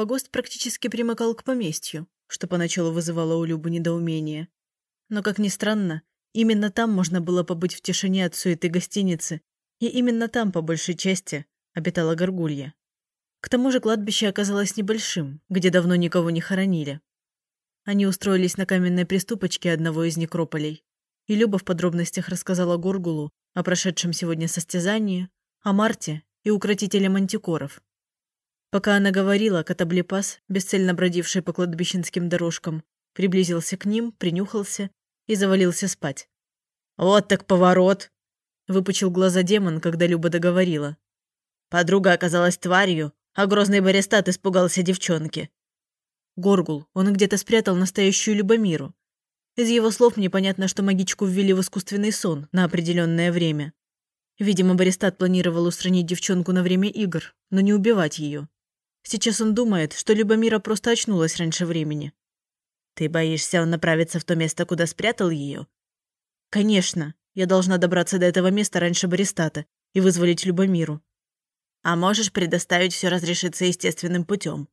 Погост практически примыкал к поместью, что поначалу вызывало у Любы недоумение. Но, как ни странно, именно там можно было побыть в тишине от суеты гостиницы, и именно там, по большей части, обитала горгулья. К тому же кладбище оказалось небольшим, где давно никого не хоронили. Они устроились на каменной приступочке одного из некрополей, и Люба в подробностях рассказала Горгулу о прошедшем сегодня состязании, о Марте и укротителе мантикоров. Пока она говорила, Катаблепас, бесцельно бродивший по кладбищенским дорожкам, приблизился к ним, принюхался и завалился спать. «Вот так поворот!» – выпучил глаза демон, когда Люба договорила. Подруга оказалась тварью, а грозный барестат испугался девчонки. Горгул, он где-то спрятал настоящую Любомиру. Из его слов мне понятно, что магичку ввели в искусственный сон на определенное время. Видимо, Баристат планировал устранить девчонку на время игр, но не убивать ее. Сейчас он думает, что Любомира просто очнулась раньше времени. «Ты боишься, он направится в то место, куда спрятал ее?» «Конечно. Я должна добраться до этого места раньше Баристата и вызволить Любомиру. А можешь предоставить все разрешиться естественным путем.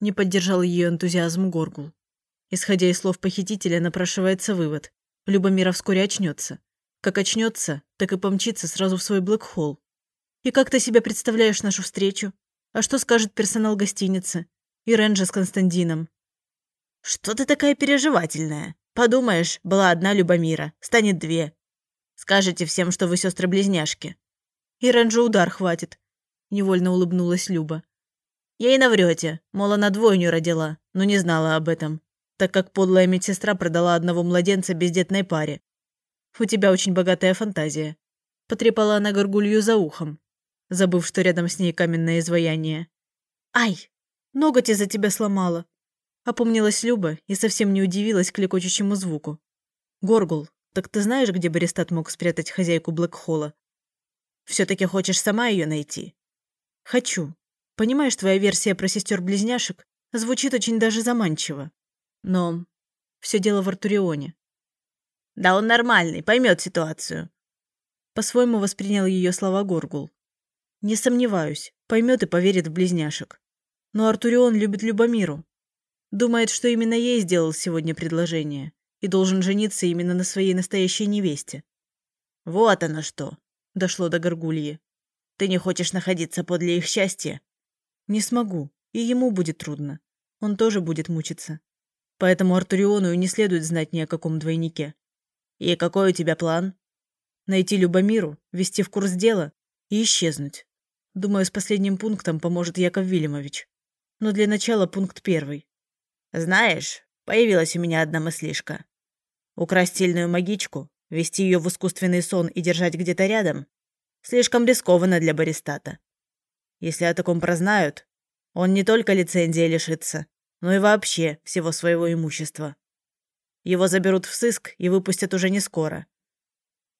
Не поддержал ее энтузиазм Горгул. Исходя из слов похитителя, напрашивается вывод. Любомира вскоре очнется. Как очнется, так и помчится сразу в свой блэкхолл. И как ты себе представляешь нашу встречу? А что скажет персонал гостиницы? И Ренджа с Константином? Что ты такая переживательная? Подумаешь, была одна Любомира, станет две. Скажете всем, что вы сестры-близняшки. И Ренджа удар хватит. Невольно улыбнулась Люба. Ей наврете, мол, она двойню родила, но не знала об этом, так как подлая медсестра продала одного младенца бездетной паре. У тебя очень богатая фантазия. Потрепала она горгулью за ухом, забыв, что рядом с ней каменное изваяние. «Ай! Ноготь из-за тебя сломала!» Опомнилась Люба и совсем не удивилась клекочущему звуку. «Горгул, так ты знаешь, где Баристат мог спрятать хозяйку Блэкхолла? Все-таки хочешь сама ее найти?» Хочу. Понимаешь, твоя версия про сестер-близняшек звучит очень даже заманчиво. Но все дело в Артурионе. Да он нормальный, поймет ситуацию. По-своему воспринял ее слова Горгул. Не сомневаюсь, поймет и поверит в близняшек. Но Артурион любит Любомиру. Думает, что именно ей сделал сегодня предложение и должен жениться именно на своей настоящей невесте. Вот оно что, дошло до Горгульи. Ты не хочешь находиться подле их счастья? Не смогу, и ему будет трудно. Он тоже будет мучиться. Поэтому Артуриону не следует знать ни о каком двойнике. И какой у тебя план? Найти Любомиру, ввести в курс дела и исчезнуть. Думаю, с последним пунктом поможет Яков Вильямович. Но для начала пункт первый. Знаешь, появилась у меня одна мыслишка. Украсть сильную магичку, ввести ее в искусственный сон и держать где-то рядом Слишком рискованно для Баристата. Если о таком прознают, он не только лицензии лишится, но и вообще всего своего имущества. Его заберут в сыск и выпустят уже не скоро.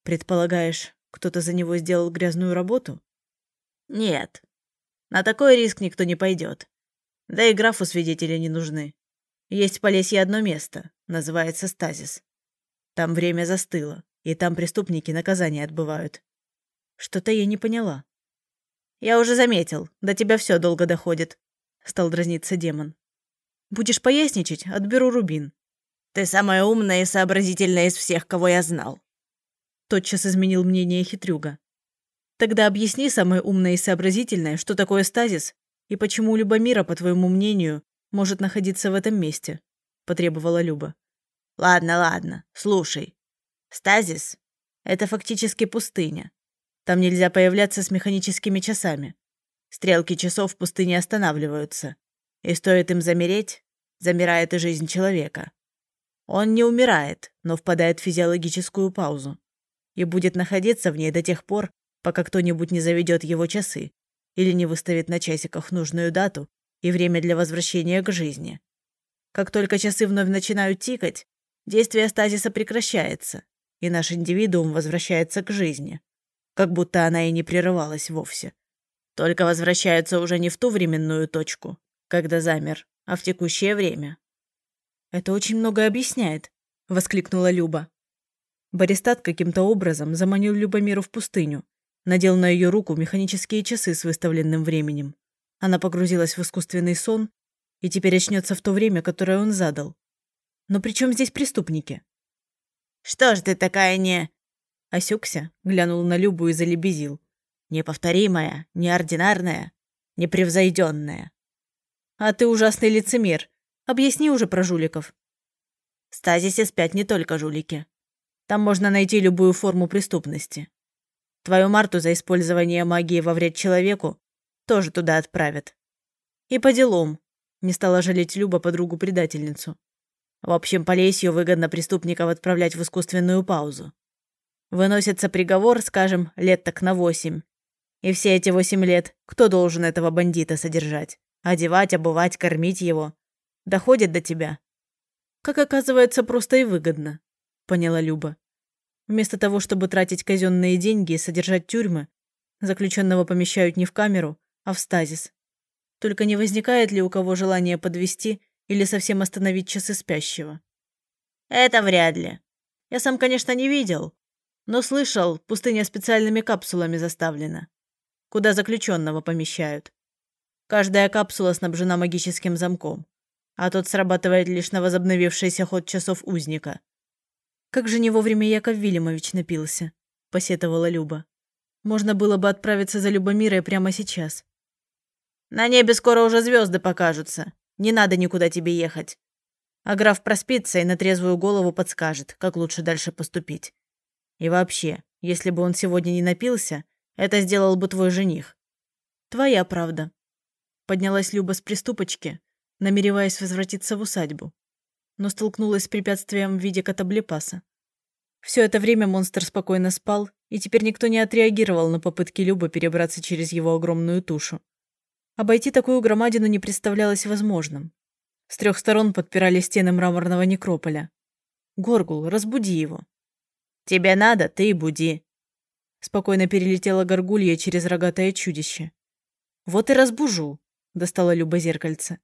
Предполагаешь, кто-то за него сделал грязную работу? Нет. На такой риск никто не пойдет. Да и графу свидетели не нужны. Есть в Полесье одно место, называется Стазис. Там время застыло, и там преступники наказание отбывают. Что-то я не поняла. «Я уже заметил, до тебя все долго доходит», — стал дразниться демон. «Будешь поясничать, отберу рубин». «Ты самая умная и сообразительная из всех, кого я знал», — тотчас изменил мнение хитрюга. «Тогда объясни, самое умное и сообразительное, что такое стазис и почему Любомира, по твоему мнению, может находиться в этом месте», — потребовала Люба. «Ладно, ладно, слушай. Стазис — это фактически пустыня. Там нельзя появляться с механическими часами. Стрелки часов в пустыне останавливаются. И стоит им замереть, замирает и жизнь человека. Он не умирает, но впадает в физиологическую паузу. И будет находиться в ней до тех пор, пока кто-нибудь не заведет его часы или не выставит на часиках нужную дату и время для возвращения к жизни. Как только часы вновь начинают тикать, действие стазиса прекращается, и наш индивидуум возвращается к жизни как будто она и не прерывалась вовсе. Только возвращается уже не в ту временную точку, когда замер, а в текущее время. «Это очень многое объясняет», — воскликнула Люба. Баристат каким-то образом заманил Любомиру в пустыню, надел на ее руку механические часы с выставленным временем. Она погрузилась в искусственный сон И теперь очнется в то время, которое он задал. Но при чем здесь преступники? «Что ж ты такая не...» Осекся, глянул на Любу и залебезил. «Неповторимая, неординарная, непревзойденная». «А ты ужасный лицемер. Объясни уже про жуликов». В стазисе спят не только жулики. Там можно найти любую форму преступности. Твою Марту за использование магии во вред человеку тоже туда отправят. И по делам. Не стала жалеть Люба подругу-предательницу. В общем, Полесью выгодно преступников отправлять в искусственную паузу. Выносится приговор, скажем, лет так на восемь. И все эти восемь лет кто должен этого бандита содержать? Одевать, обувать, кормить его? Доходит до тебя? Как оказывается, просто и выгодно, поняла Люба. Вместо того, чтобы тратить казенные деньги и содержать тюрьмы, заключенного помещают не в камеру, а в стазис. Только не возникает ли у кого желания подвести или совсем остановить часы спящего? Это вряд ли. Я сам, конечно, не видел, но слышал, пустыня специальными капсулами заставлена, куда заключенного помещают. Каждая капсула снабжена магическим замком, а тот срабатывает лишь на возобновившийся ход часов узника. «Как же не вовремя Яков Вильямович напился», – посетовала Люба. «Можно было бы отправиться за Любомирой прямо сейчас». «На небе скоро уже звезды покажутся. Не надо никуда тебе ехать. А граф проспится и на трезвую голову подскажет, как лучше дальше поступить. И вообще, если бы он сегодня не напился, это сделал бы твой жених. Твоя правда. Поднялась Люба с приступочки, намереваясь возвратиться в усадьбу, но столкнулась с препятствием в виде катаблепаса. Все это время монстр спокойно спал, и теперь никто не отреагировал на попытки Любы перебраться через его огромную тушу. Обойти такую громадину не представлялось возможным. С трех сторон подпирали стены мраморного некрополя. «Горгул, разбуди его!» Тебе надо, ты и буди. Спокойно перелетела горгулья через рогатое чудище. Вот и разбужу, достала Люба зеркальце.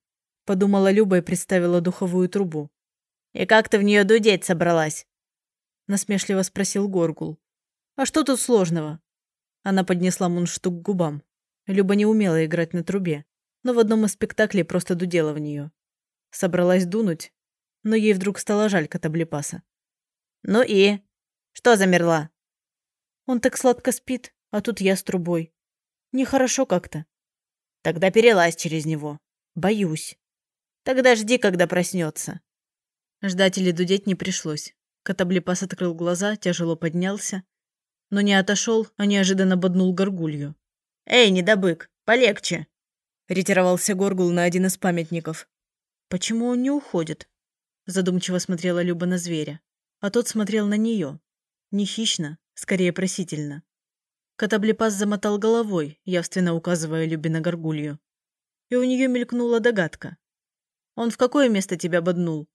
Подумала Люба и представила духовую трубу. И как ты в нее дудеть собралась? Насмешливо спросил Горгул. А что тут сложного? Она поднесла мундштук к губам. Люба не умела играть на трубе, но в одном из спектаклей просто дудела в нее. Собралась дунуть, но ей вдруг стало жаль Катаблепаса. «Ну и?» Что замерла?» «Он так сладко спит, а тут я с трубой. Нехорошо как-то». «Тогда перелазь через него. Боюсь». «Тогда жди, когда проснется». Ждать или дудеть не пришлось. Катаблипас открыл глаза, тяжело поднялся, но не отошел, а неожиданно боднул горгулью. «Эй, недобык, полегче!» Ретировался горгул на один из памятников. «Почему он не уходит?» Задумчиво смотрела Люба на зверя, а тот смотрел на нее. Не хищно, скорее просительно. Катаблепас замотал головой, явственно указывая Любе на горгулью. И у нее мелькнула догадка. «Он в какое место тебя боднул?»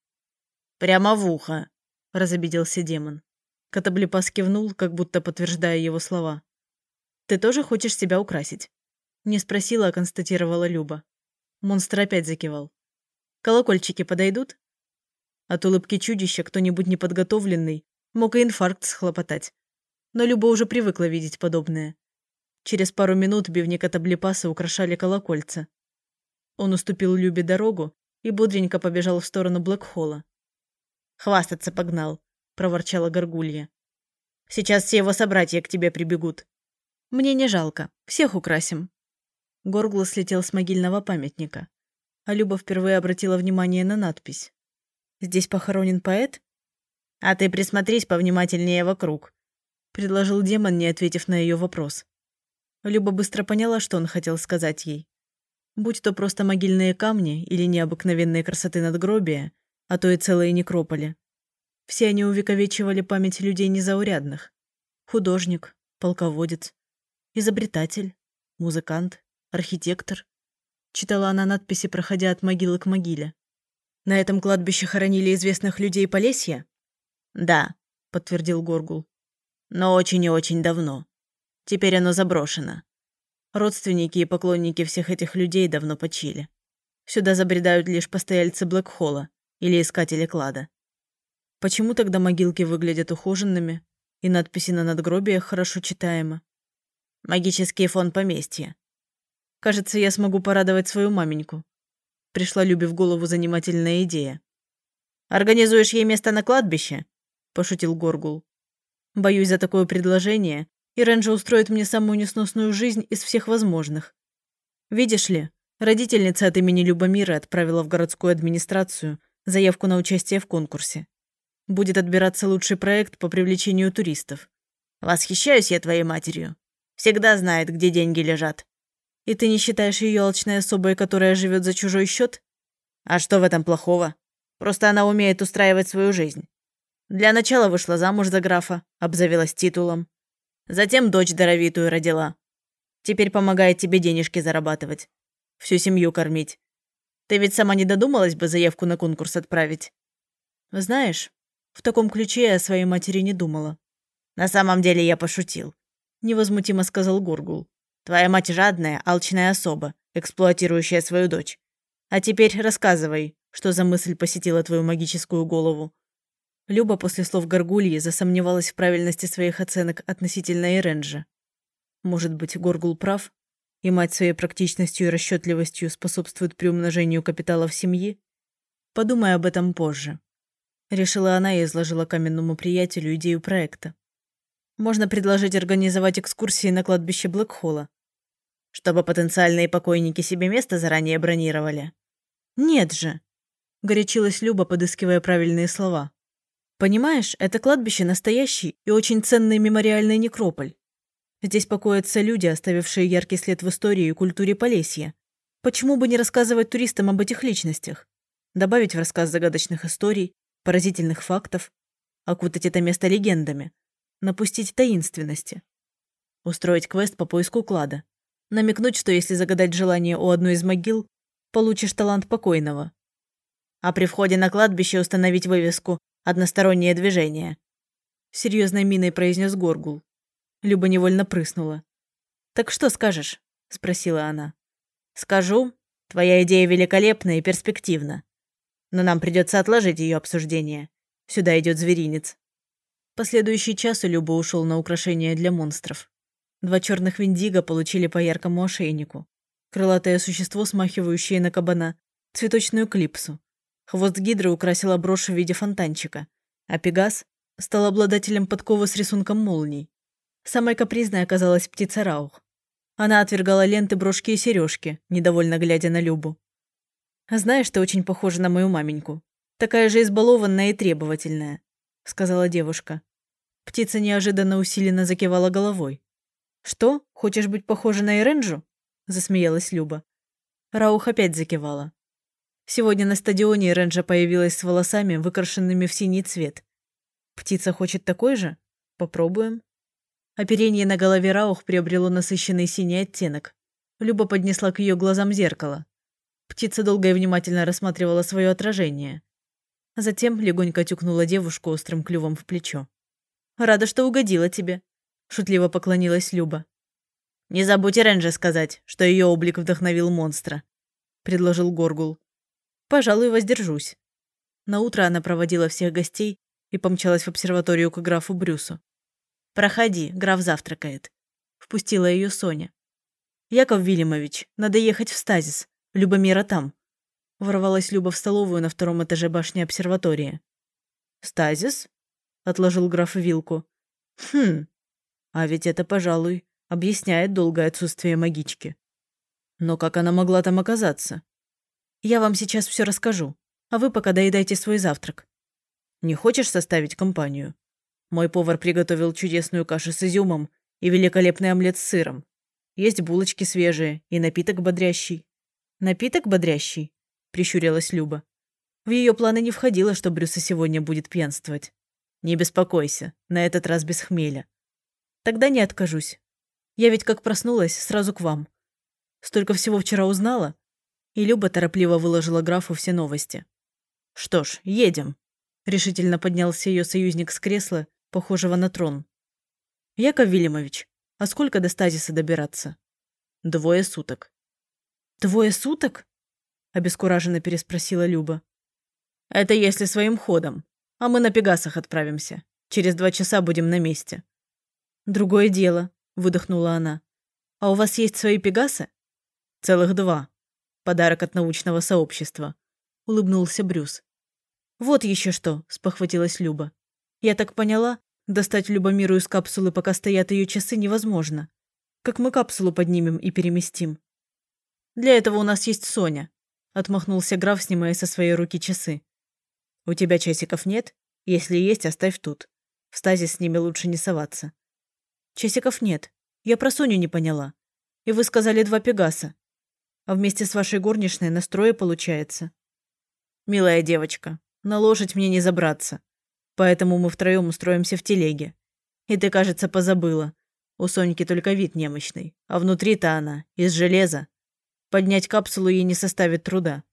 «Прямо в ухо», — разобиделся демон. Катаблепас кивнул, как будто подтверждая его слова. «Ты тоже хочешь себя украсить?» Не спросила, а констатировала Люба. Монстр опять закивал. «Колокольчики подойдут?» От улыбки чудища кто-нибудь неподготовленный Мог и инфаркт схлопотать. Но Люба уже привыкла видеть подобное. Через пару минут бивника таблипаса украшали колокольца. Он уступил Любе дорогу и бодренько побежал в сторону Блэкхолла. «Хвастаться погнал», – проворчала Горгулья. «Сейчас все его собратья к тебе прибегут». «Мне не жалко. Всех украсим». Горгул слетел с могильного памятника. А Люба впервые обратила внимание на надпись. «Здесь похоронен поэт?» «А ты присмотрись повнимательнее вокруг», — предложил демон, не ответив на ее вопрос. Люба быстро поняла, что он хотел сказать ей. Будь то просто могильные камни или необыкновенные красоты надгробия, а то и целые некрополи. Все они увековечивали память людей незаурядных. Художник, полководец, изобретатель, музыкант, архитектор. Читала она надписи, проходя от могилы к могиле. На этом кладбище хоронили известных людей Полесья? «Да», — подтвердил Горгул. «Но очень и очень давно. Теперь оно заброшено. Родственники и поклонники всех этих людей давно почили. Сюда забредают лишь постояльцы Блэкхолла или искатели клада. Почему тогда могилки выглядят ухоженными и надписи на надгробиях хорошо читаемы? Магический фон поместья. Кажется, я смогу порадовать свою маменьку. Пришла Любе в голову занимательная идея. «Организуешь ей место на кладбище?» – пошутил Горгул. «Боюсь за такое предложение, и Ренджа устроит мне самую несносную жизнь из всех возможных. Видишь ли, родительница от имени Любомира отправила в городскую администрацию заявку на участие в конкурсе. Будет отбираться лучший проект по привлечению туристов. Восхищаюсь я твоей матерью. Всегда знает, где деньги лежат. И ты не считаешь ее алчной особой, которая живет за чужой счет? А что в этом плохого? Просто она умеет устраивать свою жизнь. Для начала вышла замуж за графа, обзавелась титулом. Затем дочь даровитую родила. Теперь помогает тебе денежки зарабатывать. Всю семью кормить. Ты ведь сама не додумалась бы заявку на конкурс отправить? Знаешь, в таком ключе я о своей матери не думала. На самом деле я пошутил. Невозмутимо сказал Горгул. Твоя мать жадная, алчная особа, эксплуатирующая свою дочь. А теперь рассказывай, что за мысль посетила твою магическую голову. Люба после слов Горгульи засомневалась в правильности своих оценок относительно Эренджа. Может быть, Горгул прав, и мать своей практичностью и расчетливостью способствует приумножению капитала в семье? Подумай об этом позже. Решила она и изложила каменному приятелю идею проекта. Можно предложить организовать экскурсии на кладбище Блэкхолла. Чтобы потенциальные покойники себе место заранее бронировали. Нет же. Горячилась Люба, подыскивая правильные слова. Понимаешь, это кладбище настоящий и очень ценный мемориальный некрополь. Здесь покоятся люди, оставившие яркий след в истории и культуре Полесья. Почему бы не рассказывать туристам об этих личностях? Добавить в рассказ загадочных историй, поразительных фактов, окутать это место легендами, напустить таинственности. Устроить квест по поиску клада. Намекнуть, что если загадать желание у одной из могил, получишь талант покойного. А при входе на кладбище установить вывеску «Одностороннее движение». Серьезной миной произнес Горгул. Люба невольно прыснула. «Так что скажешь?» – спросила она. «Скажу. Твоя идея великолепна и перспективна. Но нам придется отложить ее обсуждение. Сюда идет зверинец. Последующий час у Любы ушел на украшения для монстров. Два черных виндиго получили по яркому ошейнику. Крылатое существо, смахивающее на кабана, цветочную клипсу. Хвост гидры украсила брошь в виде фонтанчика, а Пегас стал обладателем подковы с рисунком молний. Самой капризной оказалась птица Раух. Она отвергала ленты, брошки и сережки, недовольно глядя на Любу. «Знаешь, ты очень похожа на мою маменьку. Такая же избалованная и требовательная», — сказала девушка. Птица неожиданно усиленно закивала головой. «Что? Хочешь быть похожа на Эренджу?» – засмеялась Люба. Раух опять закивала. Сегодня на стадионе Эренджа появилась с волосами, выкрашенными в синий цвет. «Птица хочет такой же? Попробуем». Оперение на голове Раух приобрело насыщенный синий оттенок. Люба поднесла к ее глазам зеркало. Птица долго и внимательно рассматривала свое отражение. Затем легонько тюкнула девушку острым клювом в плечо. Рада, что угодила тебе», – шутливо поклонилась Люба. «Не забудь Ренже сказать, что ее облик вдохновил монстра», – предложил Горгул. «Пожалуй, воздержусь». Наутро она проводила всех гостей и помчалась в обсерваторию к графу Брюсу. «Проходи, граф завтракает», – впустила ее Соня. «Яков Вильямович, надо ехать в стазис. Любомира там». Ворвалась Люба в столовую на втором этаже башни обсерватории. «Стазис?» отложил граф вилку. Хм. А ведь это, пожалуй, объясняет долгое отсутствие магички. Но как она могла там оказаться? Я вам сейчас все расскажу, а вы пока доедайте свой завтрак. Не хочешь составить компанию? Мой повар приготовил чудесную кашу с изюмом и великолепный омлет с сыром. Есть булочки свежие и напиток бодрящий. Напиток бодрящий? Прищурилась Люба. В ее планы не входило, что Брюса сегодня будет пьянствовать. Не беспокойся, на этот раз без хмеля. Тогда не откажусь. Я ведь как проснулась, сразу к вам. Столько всего вчера узнала. И Люба торопливо выложила графу все новости. Что ж, едем. Решительно поднялся ее союзник с кресла, похожего на трон. Яков Вильямович, а сколько до стазиса добираться? Двое суток. Двое суток? Обескураженно переспросила Люба. Это если своим ходом. А мы на Пегасах отправимся. Через два часа будем на месте». «Другое дело», – выдохнула она. «А у вас есть свои Пегасы?» «Целых два. Подарок от научного сообщества. Улыбнулся Брюс. «Вот еще что», – спохватилась Люба. «Я так поняла, достать Любомиру из капсулы, пока стоят ее часы, невозможно. Как мы капсулу поднимем и переместим?» «Для этого у нас есть Соня», – отмахнулся граф, снимая со своей руки часы. «У тебя часиков нет? Если есть, оставь тут. В стазис с ними лучше не соваться». «Часиков нет. Я про Соню не поняла. И вы сказали два Пегаса. А вместе с вашей горничной настроя получается». «Милая девочка, на лошадь мне не забраться. Поэтому мы втроем устроимся в телеге. И ты, кажется, позабыла. У Соньки только вид немощный, а внутри-то она, из железа. Поднять капсулу ей не составит труда.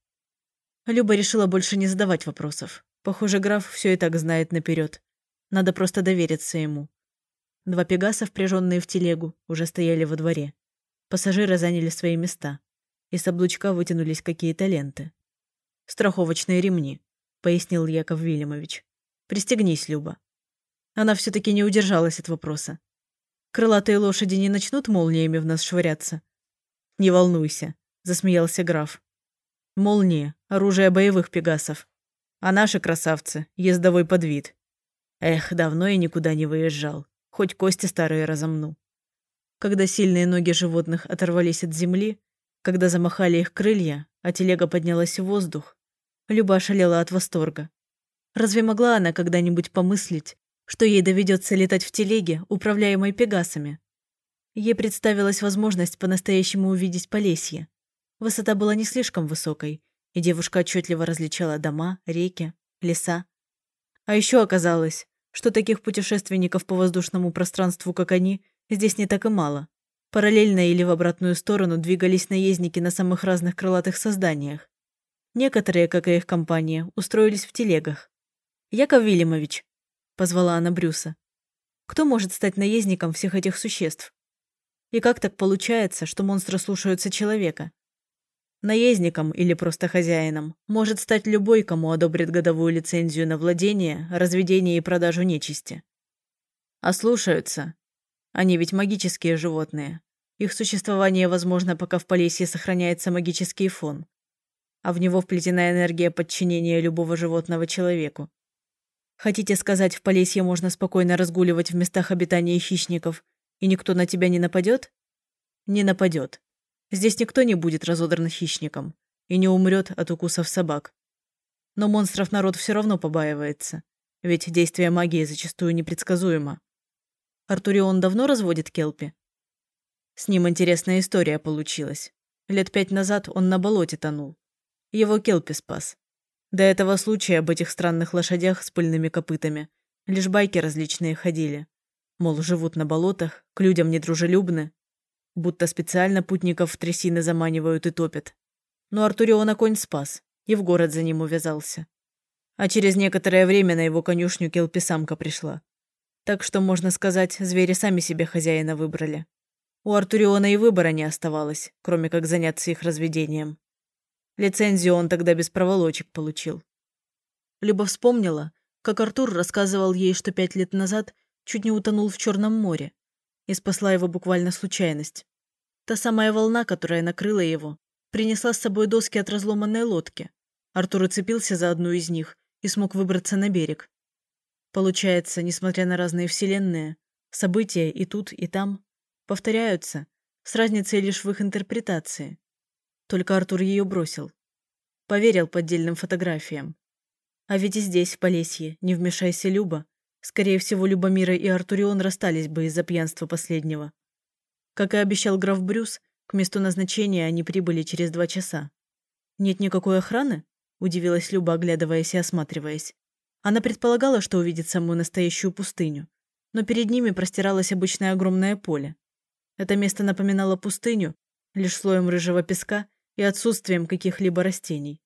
Люба решила больше не задавать вопросов. Похоже, граф все и так знает наперед. Надо просто довериться ему. Два пегаса, впряженные в телегу, уже стояли во дворе. Пассажиры заняли свои места. Из облучка вытянулись какие-то ленты. Страховочные ремни пояснил Яков Вильямович. «Пристегнись, Люба». Она все-таки не удержалась от вопроса. «Крылатые лошади не начнут молниями в нас швыряться?» «Не волнуйся», – засмеялся граф. «Молнии – оружие боевых пегасов. А наши красавцы – ездовой подвид. Эх, давно я никуда не выезжал. Хоть кости старые разомну». Когда сильные ноги животных оторвались от земли, когда замахали их крылья, а телега поднялась в воздух, Люба ошалела от восторга. Разве могла она когда-нибудь помыслить, что ей доведется летать в телеге, управляемой пегасами? Ей представилась возможность по-настоящему увидеть Полесье. Высота была не слишком высокой, и девушка отчетливо различала дома, реки, леса. А еще оказалось, что таких путешественников по воздушному пространству, как они, здесь не так и мало. Параллельно или в обратную сторону двигались наездники на самых разных крылатых созданиях. Некоторые, как и их компания, устроились в телегах. «Яков Вильямович», – позвала она Брюса, – «кто может стать наездником всех этих существ? И как так получается, что монстры слушаются человека? Наездником или просто хозяином может стать любой, кому одобрит годовую лицензию на владение, разведение и продажу нечисти. А слушаются. Они ведь магические животные. Их существование возможно, пока в Полесье сохраняется магический фон а в него вплетена энергия подчинения любого животного человеку. Хотите сказать, в Полесье можно спокойно разгуливать в местах обитания хищников, и никто на тебя не нападет? Не нападет. Здесь никто не будет разодран хищником и не умрет от укусов собак. Но монстров народ все равно побаивается, ведь действие магии зачастую непредсказуемо. Артурион давно разводит Келпи? С ним интересная история получилась. Лет пять назад он на болоте тонул. Его Келпи спас. До этого случая об этих странных лошадях с пыльными копытами лишь байки различные ходили. Мол, живут на болотах, к людям недружелюбны, будто специально путников в трясины заманивают и топят. Но Артуриона конь спас и в город за ним увязался. А через некоторое время на его конюшню Келпи-самка пришла. Так что, можно сказать, звери сами себе хозяина выбрали. У Артуриона и выбора не оставалось, кроме как заняться их разведением. Лицензию он тогда без проволочек получил. Люба вспомнила, как Артур рассказывал ей, что пять лет назад чуть не утонул в Черном море, и спасла его буквально случайность. Та самая волна, которая накрыла его, принесла с собой доски от разломанной лодки. Артур уцепился за одну из них и смог выбраться на берег. Получается, несмотря на разные вселенные, события и тут, и там повторяются, с разницей лишь в их интерпретации. Только Артур ее бросил. Поверил поддельным фотографиям. А ведь и здесь, в Полесье, не вмешайся Люба. Скорее всего, Любомира и Артурион расстались бы из-за пьянства последнего. Как и обещал граф Брюс, к месту назначения они прибыли через два часа. «Нет никакой охраны?» – удивилась Люба, оглядываясь и осматриваясь. Она предполагала, что увидит самую настоящую пустыню. Но перед ними простиралось обычное огромное поле. Это место напоминало пустыню, лишь слоем рыжего песка и отсутствием каких-либо растений.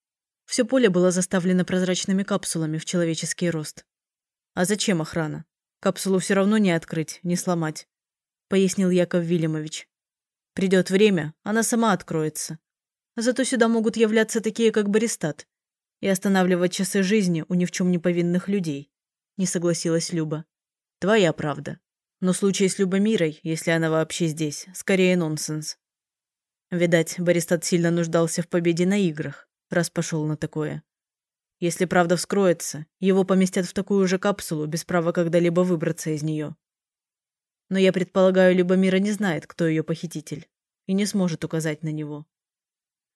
Все поле было заставлено прозрачными капсулами в человеческий рост. «А зачем охрана? Капсулу все равно не открыть, не сломать», – пояснил Яков Вильямович. «Придет время, она сама откроется. Зато сюда могут являться такие, как Баристат, и останавливать часы жизни у ни в чем не повинных людей», – не согласилась Люба. «Твоя правда. Но случай с Любомирой, если она вообще здесь, скорее нонсенс. Видать, Бористат сильно нуждался в победе на играх, раз пошел на такое. Если правда вскроется, его поместят в такую же капсулу, без права когда-либо выбраться из нее. Но я предполагаю, Любомира не знает, кто ее похититель, и не сможет указать на него.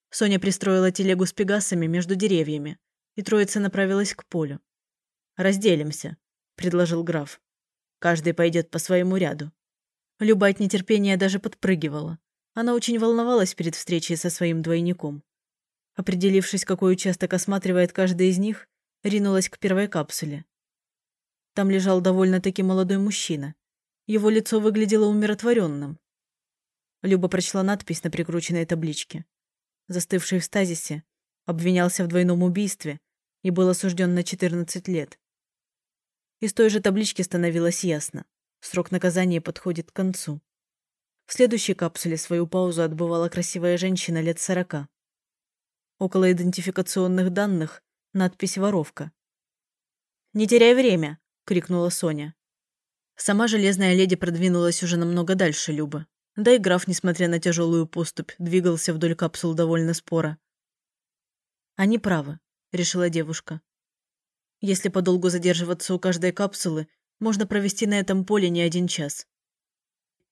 Соня пристроила телегу с пегасами между деревьями, и троица направилась к полю. «Разделимся», — предложил граф. «Каждый пойдет по своему ряду». Люба от нетерпения даже подпрыгивала. Она очень волновалась перед встречей со своим двойником. Определившись, какой участок осматривает каждый из них, ринулась к первой капсуле. Там лежал довольно-таки молодой мужчина. Его лицо выглядело умиротворенным. Люба прочла надпись на прикрученной табличке. Застывший в стазисе, обвинялся в двойном убийстве и был осужден на 14 лет. Из той же таблички становилось ясно. Срок наказания подходит к концу. В следующей капсуле свою паузу отбывала красивая женщина лет сорока. Около идентификационных данных надпись «Воровка». «Не теряй время!» — крикнула Соня. Сама железная леди продвинулась уже намного дальше Любы. Да и граф, несмотря на тяжелую поступь, двигался вдоль капсул довольно споро. «Они правы», — решила девушка. «Если подолгу задерживаться у каждой капсулы, можно провести на этом поле не один час.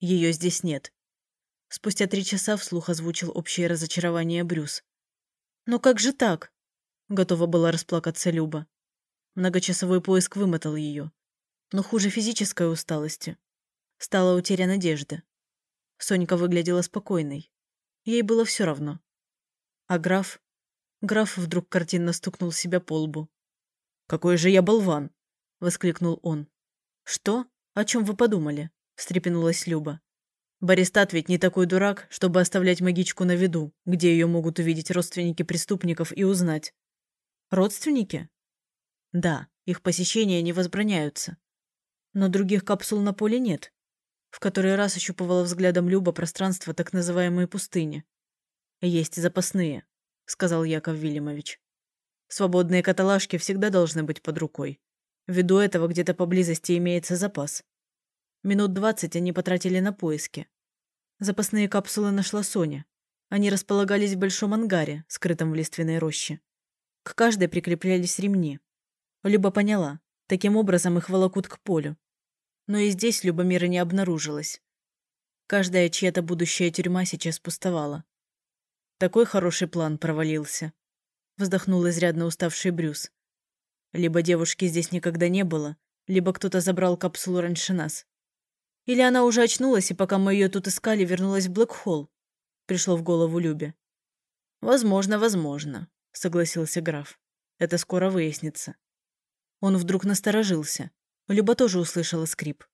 Ее здесь нет. Спустя три часа вслух озвучил общее разочарование Брюс. «Но как же так?» Готова была расплакаться Люба. Многочасовой поиск вымотал ее. Но хуже физической усталости. Стала утеря надежды. Сонька выглядела спокойной. Ей было все равно. А граф... Граф вдруг картинно стукнул себя по лбу. «Какой же я болван!» — воскликнул он. «Что? О чем вы подумали?» – встрепенулась Люба. Баристат ведь не такой дурак, чтобы оставлять магичку на виду, где ее могут увидеть родственники преступников и узнать. Родственники? Да, их посещения не возбраняются. Но других капсул на поле нет. В который раз ощупывала взглядом Люба пространство так называемой пустыни. Есть запасные, сказал Яков Вильямович. Свободные каталажки всегда должны быть под рукой. Ввиду этого где-то поблизости имеется запас. Минут двадцать они потратили на поиски. Запасные капсулы нашла Соня. Они располагались в большом ангаре, скрытом в лиственной роще. К каждой прикреплялись ремни. Люба поняла, таким образом их волокут к полю. Но и здесь Любомира не обнаружилось. Каждая чья-то будущая тюрьма сейчас пустовала. Такой хороший план провалился. Вздохнул изрядно уставший Брюс. Либо девушки здесь никогда не было, либо кто-то забрал капсулу раньше нас. Или она уже очнулась, и пока мы ее тут искали, вернулась в Блэкхолл? Пришло в голову Любе. Возможно, возможно, согласился граф. Это скоро выяснится. Он вдруг насторожился. Люба тоже услышала скрип.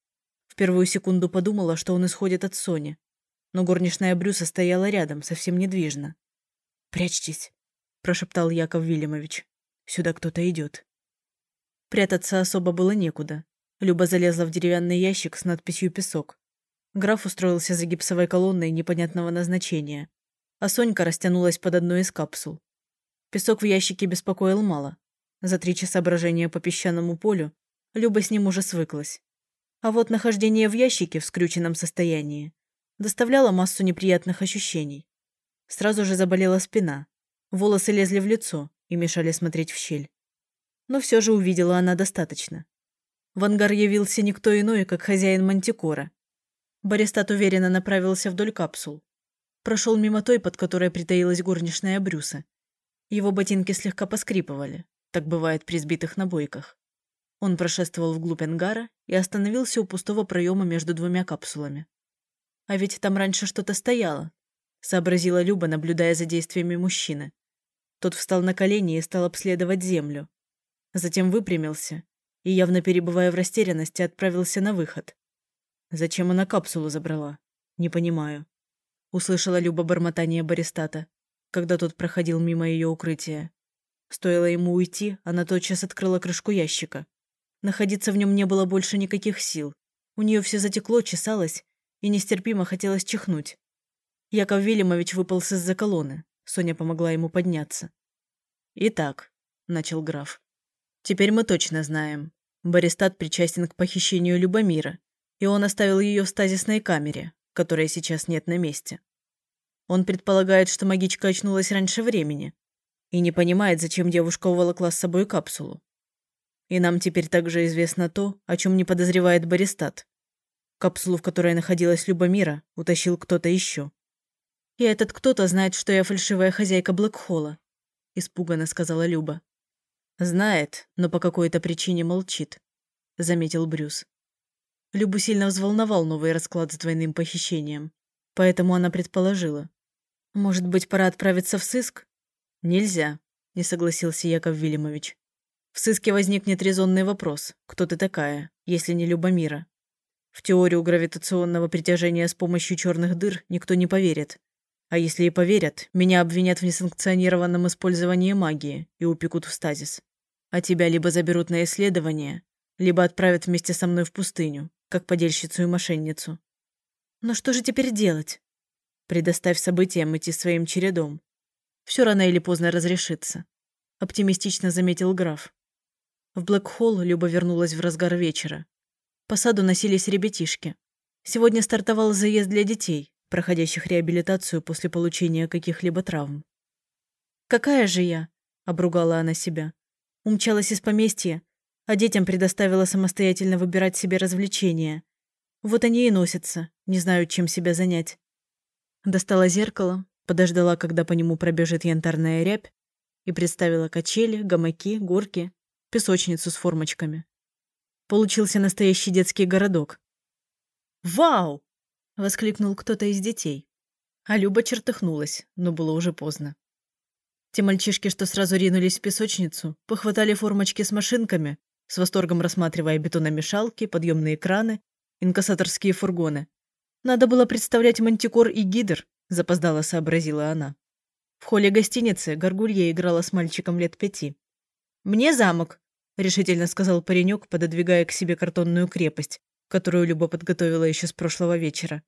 В первую секунду подумала, что он исходит от Сони. Но горничная Брюса стояла рядом, совсем недвижно. «Прячьтесь», – прошептал Яков Вильямович. «Сюда кто-то идет». Прятаться особо было некуда. Люба залезла в деревянный ящик с надписью «Песок». Граф устроился за гипсовой колонной непонятного назначения, а Сонька растянулась под одной из капсул. Песок в ящике беспокоил мало. За три часа брожения по песчаному полю Люба с ним уже свыклась. А вот нахождение в ящике в скрюченном состоянии доставляло массу неприятных ощущений. Сразу же заболела спина, волосы лезли в лицо и мешали смотреть в щель. Но все же увидела она достаточно. В ангар явился никто иной, как хозяин Мантикора. Баристат уверенно направился вдоль капсул. Прошел мимо той, под которой притаилась горничная Брюса. Его ботинки слегка поскрипывали. Так бывает при сбитых набойках. Он прошествовал вглубь ангара и остановился у пустого проема между двумя капсулами. «А ведь там раньше что-то стояло», — сообразила Люба, наблюдая за действиями мужчины. Тот встал на колени и стал обследовать землю. Затем выпрямился и, явно перебывая в растерянности, отправился на выход. Зачем она капсулу забрала? Не понимаю. Услышала Люба бормотание Баристата, когда тот проходил мимо ее укрытия. Стоило ему уйти, она тотчас открыла крышку ящика. Находиться в нем не было больше никаких сил. У нее все затекло, чесалось, и нестерпимо хотелось чихнуть. Яков Вильямович выполз из-за колонны. Соня помогла ему подняться. «Итак», — начал граф, Теперь мы точно знаем. Баристат причастен к похищению Любомира, и он оставил ее в стазисной камере, которой сейчас нет на месте. Он предполагает, что магичка очнулась раньше времени и не понимает, зачем девушка уволокла с собой капсулу. И нам теперь также известно то, о чем не подозревает Баристат. Капсулу, в которой находилась Любомира, утащил кто-то еще. «И этот кто-то знает, что я фальшивая хозяйка Блэкхолла», – испуганно сказала Люба. «Знает, но по какой-то причине молчит», – заметил Брюс. Любу сильно взволновал новый расклад с двойным похищением, поэтому она предположила. «Может быть, пора отправиться в сыск?» «Нельзя», – не согласился Яков Вильямович. В сыске возникнет резонный вопрос «Кто ты такая, если не Любомира?» В теорию гравитационного притяжения с помощью черных дыр никто не поверит. А если и поверят, меня обвинят в несанкционированном использовании магии и упекут в стазис. А тебя либо заберут на исследование, либо отправят вместе со мной в пустыню, как подельщицу и мошенницу. Но что же теперь делать? Предоставь событиям идти своим чередом. Все рано или поздно разрешится. Оптимистично заметил граф. В Блэкхолл Люба вернулась в разгар вечера. По саду носились ребятишки. Сегодня стартовал заезд для детей, проходящих реабилитацию после получения каких-либо травм. «Какая же я?» – обругала она себя. Умчалась из поместья, а детям предоставила самостоятельно выбирать себе развлечения. Вот они и носятся, не знают, чем себя занять. Достала зеркало, подождала, когда по нему пробежит янтарная рябь, и представила качели, гамаки, горки песочницу с формочками. Получился настоящий детский городок. «Вау!» – воскликнул кто-то из детей. А Люба чертыхнулась, но было уже поздно. Те мальчишки, что сразу ринулись в песочницу, похватали формочки с машинками, с восторгом рассматривая бетономешалки, подъемные краны, инкассаторские фургоны. Надо было представлять мантикор и гидр, запоздала сообразила она. В холле гостиницы Горгулья играла с мальчиком лет пяти. «Мне замок», – решительно сказал паренек, пододвигая к себе картонную крепость, которую Люба подготовила еще с прошлого вечера.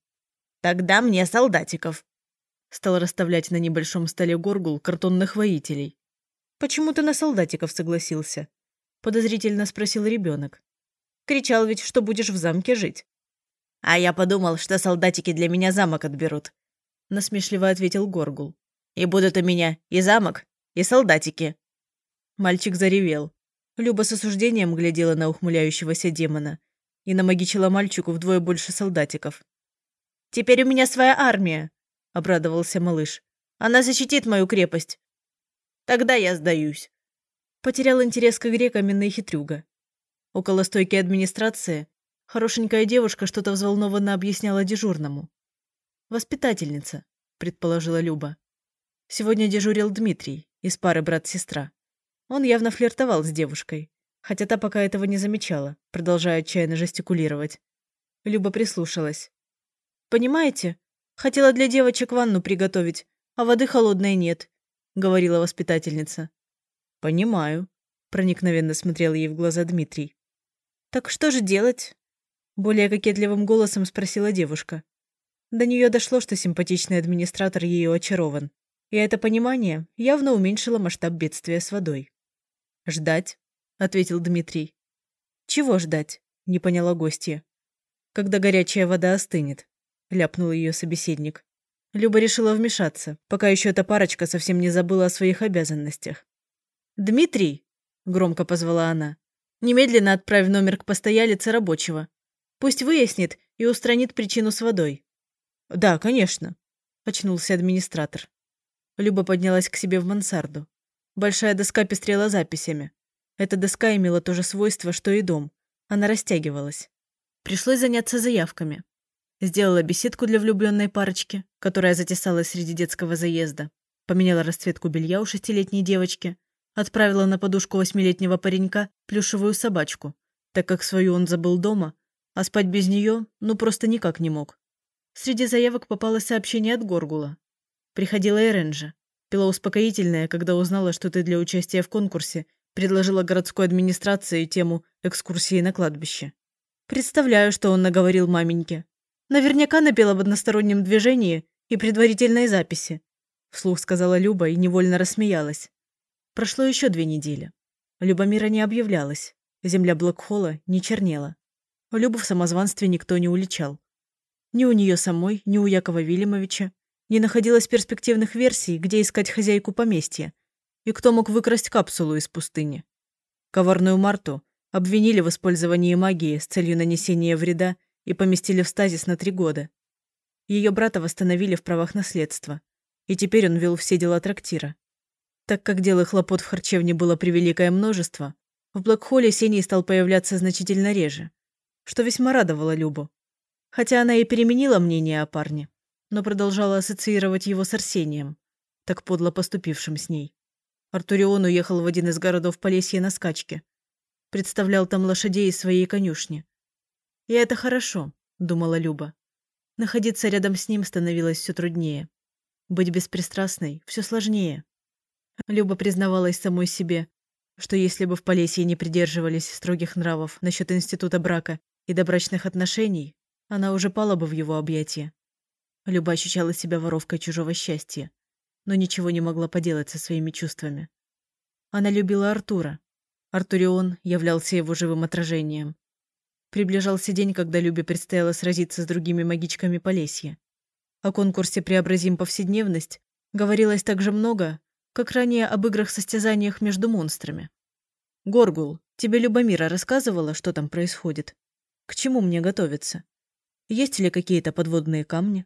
«Тогда мне солдатиков», – стал расставлять на небольшом столе горгул картонных воителей. «Почему ты на солдатиков согласился?» – подозрительно спросил ребенок. «Кричал ведь, что будешь в замке жить». «А я подумал, что солдатики для меня замок отберут», – насмешливо ответил Горгул. «И будут у меня и замок, и солдатики». Мальчик заревел. Люба с осуждением глядела на ухмыляющегося демона и намагичила мальчику вдвое больше солдатиков. «Теперь у меня своя армия», — обрадовался малыш. «Она защитит мою крепость». «Тогда я сдаюсь». Потерял интерес к игре каменный хитрюга. Около стойки администрации хорошенькая девушка что-то взволнованно объясняла дежурному. «Воспитательница», — предположила Люба. Сегодня дежурил Дмитрий из пары брат-сестра. Он явно флиртовал с девушкой, хотя та пока этого не замечала, продолжая отчаянно жестикулировать. Люба прислушалась. «Понимаете, хотела для девочек ванну приготовить, а воды холодной нет», — говорила воспитательница. «Понимаю», — проникновенно смотрел ей в глаза Дмитрий. «Так что же делать?» Более кокетливым голосом спросила девушка. До нее дошло, что симпатичный администратор ее очарован. И это понимание явно уменьшило масштаб бедствия с водой. «Ждать», — ответил Дмитрий. «Чего ждать?» — не поняла гостья. «Когда горячая вода остынет», — ляпнул ее собеседник. Люба решила вмешаться, пока еще эта парочка совсем не забыла о своих обязанностях. «Дмитрий!» — громко позвала она. «Немедленно отправь номер к постоялице рабочего. Пусть выяснит и устранит причину с водой». «Да, конечно», — очнулся администратор. Люба поднялась к себе в мансарду. Большая доска пестрела записями. Эта доска имела то же свойство, что и дом. Она растягивалась. Пришлось заняться заявками. Сделала беседку для влюбленной парочки, которая затесалась среди детского заезда. Поменяла расцветку белья у шестилетней девочки. Отправила на подушку восьмилетнего паренька плюшевую собачку, так как свою он забыл дома, а спать без нее ну просто никак не мог. Среди заявок попалось сообщение от Горгула. Приходила Эренжа. Пила успокоительное, когда узнала, что ты для участия в конкурсе предложила городской администрации тему экскурсии на кладбище. Представляю, что он наговорил маменьке. Наверняка напел об одностороннем движении и предварительной записи. Вслух сказала Люба и невольно рассмеялась. Прошло еще две недели. Любомира не объявлялась. Земля Блэкхолла не чернела. Любу в самозванстве никто не уличал. Ни у нее самой, ни у Якова Вильямовича, Не находилось перспективных версий, где искать хозяйку поместья. И кто мог выкрасть капсулу из пустыни. Коварную Марту обвинили в использовании магии с целью нанесения вреда и поместили в стазис на три года. Ее брата восстановили в правах наследства, и теперь он вел все дела трактира. Так как дел и хлопот в харчевне было превеликое множество, в Блэкхолле Сений стал появляться значительно реже, что весьма радовало Любу. Хотя она и переменила мнение о парне, но продолжала ассоциировать его с Арсением, так подло поступившим с ней. Артурион уехал в один из городов Полесья на скачке. Представлял там лошадей из своей конюшни. И это хорошо, думала Люба. Находиться рядом с ним становилось все труднее. Быть беспристрастной все сложнее. Люба признавалась самой себе, что если бы в Полесье не придерживались строгих нравов насчет института брака и добрачных отношений, она уже пала бы в его объятия. Люба ощущала себя воровкой чужого счастья, но ничего не могла поделать со своими чувствами. Она любила Артура. Артурион являлся его живым отражением. Приближался день, когда Любе предстояло сразиться с другими магичками Полесья. О конкурсе «Преобразим повседневность» говорилось так же много, как ранее об играх-состязаниях между монстрами. «Горгул, тебе Любомира рассказывала, что там происходит? К чему мне готовиться? Есть ли какие-то подводные камни?»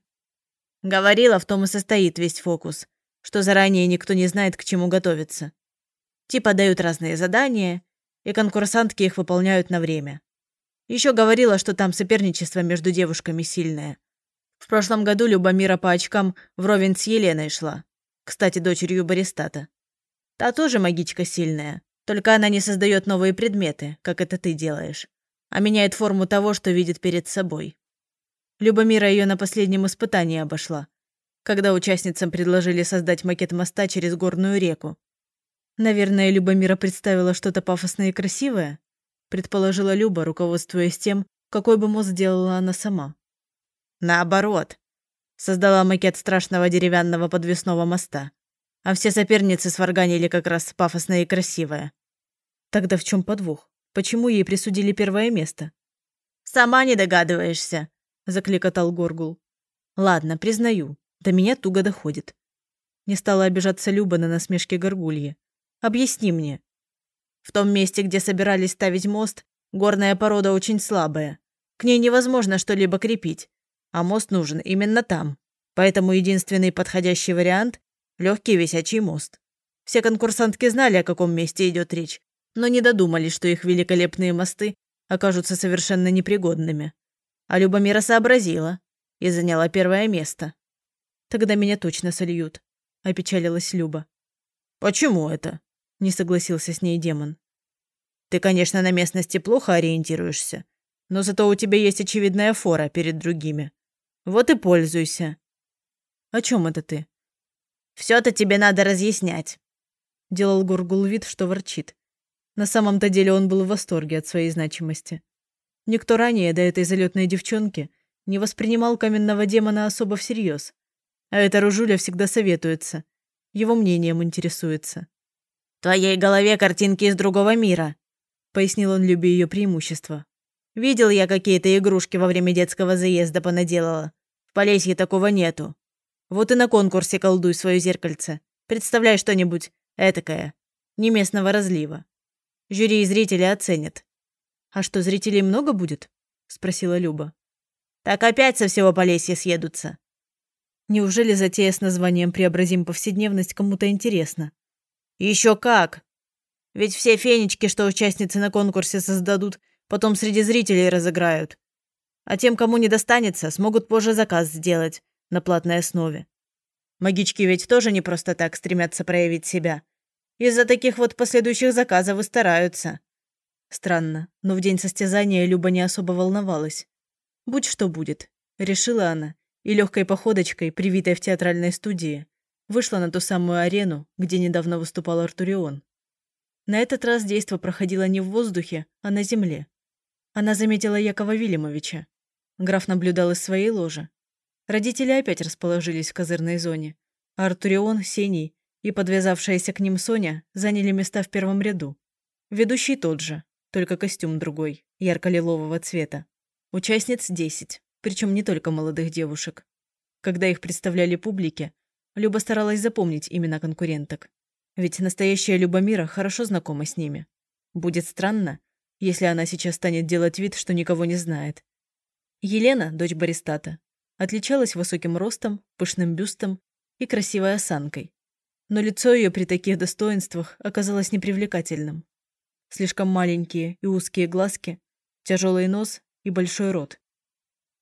Говорила, в том и состоит весь фокус, что заранее никто не знает, к чему готовиться. Типа дают разные задания, и конкурсантки их выполняют на время. Еще говорила, что там соперничество между девушками сильное. В прошлом году Любомира по очкам вровень с Еленой шла. Кстати, дочерью Баристата. Та тоже магичка сильная, только она не создает новые предметы, как это ты делаешь, а меняет форму того, что видит перед собой. Любомира ее на последнем испытании обошла, когда участницам предложили создать макет моста через горную реку. Наверное, Любомира представила что-то пафосное и красивое, предположила Люба, руководствуясь тем, какой бы мост сделала она сама. Наоборот, Создала макет страшного деревянного подвесного моста. А все соперницы сварганили как раз пафосное и красивое. Тогда в чем подвох? Почему ей присудили первое место? «Сама не догадываешься», – закликотал Горгул. «Ладно, признаю, до меня туго доходит». Не стала обижаться Люба на насмешки Горгульи. «Объясни мне». В том месте, где собирались ставить мост, горная порода очень слабая. К ней невозможно что-либо крепить а мост нужен именно там. Поэтому единственный подходящий вариант – легкий висячий мост. Все конкурсантки знали, о каком месте идет речь, но не додумались, что их великолепные мосты окажутся совершенно непригодными. А Любомира сообразила и заняла первое место. «Тогда меня точно сольют», – опечалилась Люба. «Почему это?» – не согласился с ней демон. «Ты, конечно, на местности плохо ориентируешься, но зато у тебя есть очевидная фора перед другими. Вот и пользуйся. О чем это ты? Все-то тебе надо разъяснять. Делал Гургул вид, что ворчит. На самом-то деле он был в восторге от своей значимости. Никто ранее до этой залетной девчонки не воспринимал каменного демона особо всерьез. А эта Ружуля всегда советуется. Его мнением интересуется. «В твоей голове картинки из другого мира», — пояснил он, любя ее преимущества. Видел я какие-то игрушки во время детского заезда понаделала. В Полесье такого нету. Вот и на конкурсе колдуй свое зеркальце. Представляй что-нибудь этакое, не местного разлива. Жюри и зрители оценят. А что, зрителей много будет? Спросила Люба. Так опять со всего Полесья съедутся. Неужели затея с названием «Преобразим повседневность» кому-то интересна? Еще как! Ведь все фенечки, что участницы на конкурсе создадут, Потом среди зрителей разыграют. А тем, кому не достанется, смогут позже заказ сделать на платной основе. Магички ведь тоже не просто так стремятся проявить себя. Из-за таких вот последующих заказов и стараются. Странно, но в день состязания Люба не особо волновалась. Будь что будет, решила она, и легкой походочкой, привитой в театральной студии, вышла на ту самую арену, где недавно выступал Артурион. На этот раз действо проходило не в воздухе, а на земле. Она заметила Якова Вильямовича. Граф наблюдал из своей ложи. Родители опять расположились в козырной зоне. А Артурион, Сений и подвязавшаяся к ним Соня заняли места в первом ряду. Ведущий тот же, только костюм другой, ярко-лилового цвета. Участниц 10, причем не только молодых девушек. Когда их представляли публике, Люба старалась запомнить имена конкуренток. Ведь настоящая Любомира хорошо знакома с ними. Будет странно, если она сейчас станет делать вид, что никого не знает. Елена, дочь Баристата, отличалась высоким ростом, пышным бюстом и красивой осанкой. Но лицо ее при таких достоинствах оказалось непривлекательным. Слишком маленькие и узкие глазки, тяжелый нос и большой рот.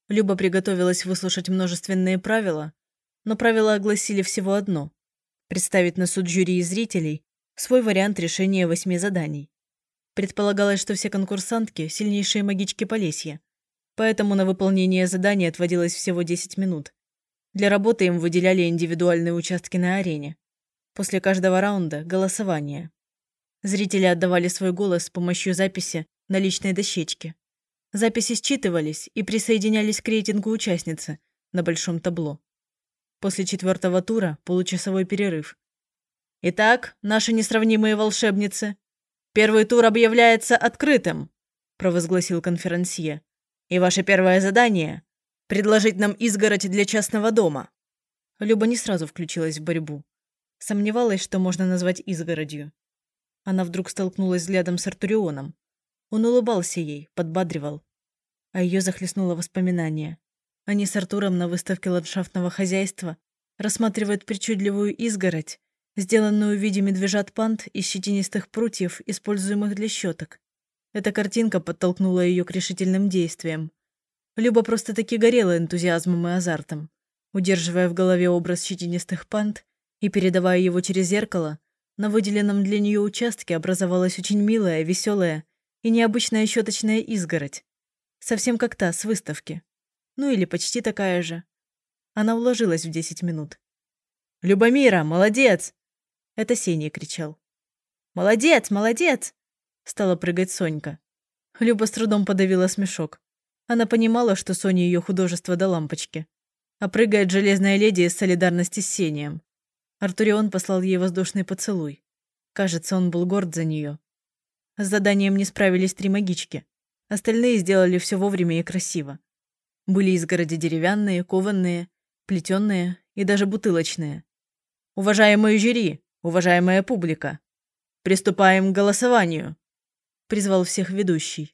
Люба приготовилась выслушать множественные правила, но правила огласили всего одно – представить на суд жюри и зрителей свой вариант решения восьми заданий. Предполагалось, что все конкурсантки – сильнейшие магички Полесья, поэтому на выполнение задания отводилось всего 10 минут. Для работы им выделяли индивидуальные участки на арене. После каждого раунда – голосование. Зрители отдавали свой голос с помощью записи на личной дощечке. Записи считывались и присоединялись к рейтингу участницы на большом табло. После четвертого тура – получасовой перерыв. «Итак, наши несравнимые волшебницы, первый тур объявляется открытым», – провозгласил конферансье. «И ваше первое задание – предложить нам изгородь для частного дома». Люба не сразу включилась в борьбу. Сомневалась, что можно назвать изгородью. Она вдруг столкнулась взглядом с Артурионом. Он улыбался ей, подбадривал. А ее захлестнуло воспоминание. Они с Артуром на выставке ландшафтного хозяйства рассматривают причудливую изгородь, сделанную в виде медвежат панд из щетинистых прутьев, используемых для щеток. Эта картинка подтолкнула ее к решительным действиям. Люба просто-таки горела энтузиазмом и азартом. Удерживая в голове образ щетинистых панд и передавая его через зеркало, на выделенном для нее участке образовалась очень милая, веселая и необычная щеточная изгородь. Совсем как та с выставки. Ну или почти такая же. Она уложилась в 10 минут. «Любомира, молодец!» Это Сеня кричал. «Молодец, молодец!» Стала прыгать Сонька. Люба с трудом подавила смешок. Она понимала, что Соня ее художество до лампочки. А прыгает железная леди из солидарности с Сением. Артурион послал ей воздушный поцелуй. Кажется, он был горд за нее. С заданием не справились три магички. Остальные сделали все вовремя и красиво. Были изгороди деревянные, кованные, плетеные и даже бутылочные. «Уважаемые жюри, уважаемая публика, приступаем к голосованию», призвал всех ведущий.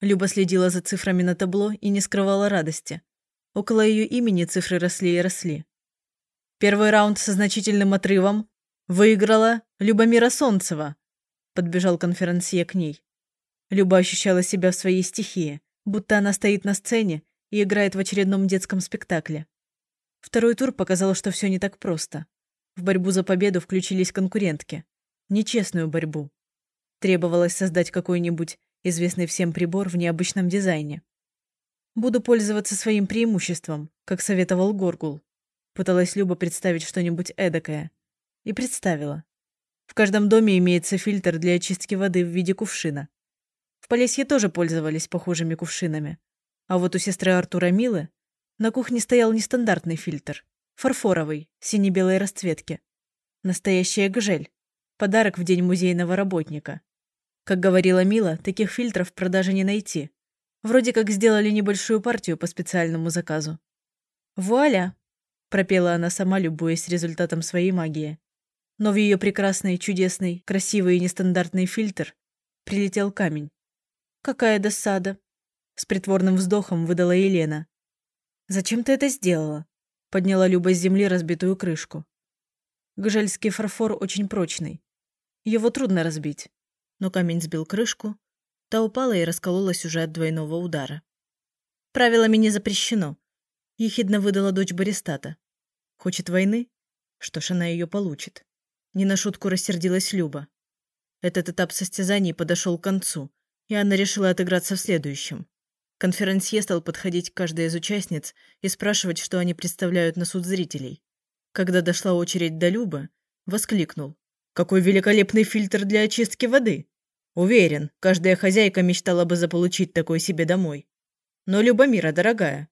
Люба следила за цифрами на табло и не скрывала радости. Около ее имени цифры росли и росли. Первый раунд со значительным отрывом выиграла Любомира Солнцева. Подбежал конферансье к ней. Люба ощущала себя в своей стихии, будто она стоит на сцене и играет в очередном детском спектакле. Второй тур показал, что все не так просто. В борьбу за победу включились конкурентки. Нечестную борьбу. Требовалось создать какой-нибудь известный всем прибор в необычном дизайне. Буду пользоваться своим преимуществом, как советовал Горгул. Пыталась Люба представить что-нибудь эдакое. И представила. В каждом доме имеется фильтр для очистки воды в виде кувшина. В Полесье тоже пользовались похожими кувшинами. А вот у сестры Артура Милы на кухне стоял нестандартный фильтр. Фарфоровый, сине-белой расцветки. Настоящая гжель. Подарок в день музейного работника. Как говорила Мила, таких фильтров в продаже не найти. Вроде как сделали небольшую партию по специальному заказу. Вуаля! пропела она сама, любуясь результатом своей магии. Но в ее прекрасный, чудесный, красивый и нестандартный фильтр прилетел камень. «Какая досада!» С притворным вздохом выдала Елена. «Зачем ты это сделала?» Подняла Люба с земли разбитую крышку. Гжельский фарфор очень прочный. Его трудно разбить. Но камень сбил крышку, та упала и раскололась уже от двойного удара. «Правилами не запрещено», — ехидно выдала дочь Баристата. Хочет войны? Что ж, она ее получит. Не на шутку рассердилась Люба. Этот этап состязаний подошел к концу, и она решила отыграться в следующем. Конферансье стал подходить к каждой из участниц и спрашивать, что они представляют на суд зрителей. Когда дошла очередь до Любы, воскликнул. «Какой великолепный фильтр для очистки воды! Уверен, каждая хозяйка мечтала бы заполучить такой себе домой. Но Любомира, дорогая,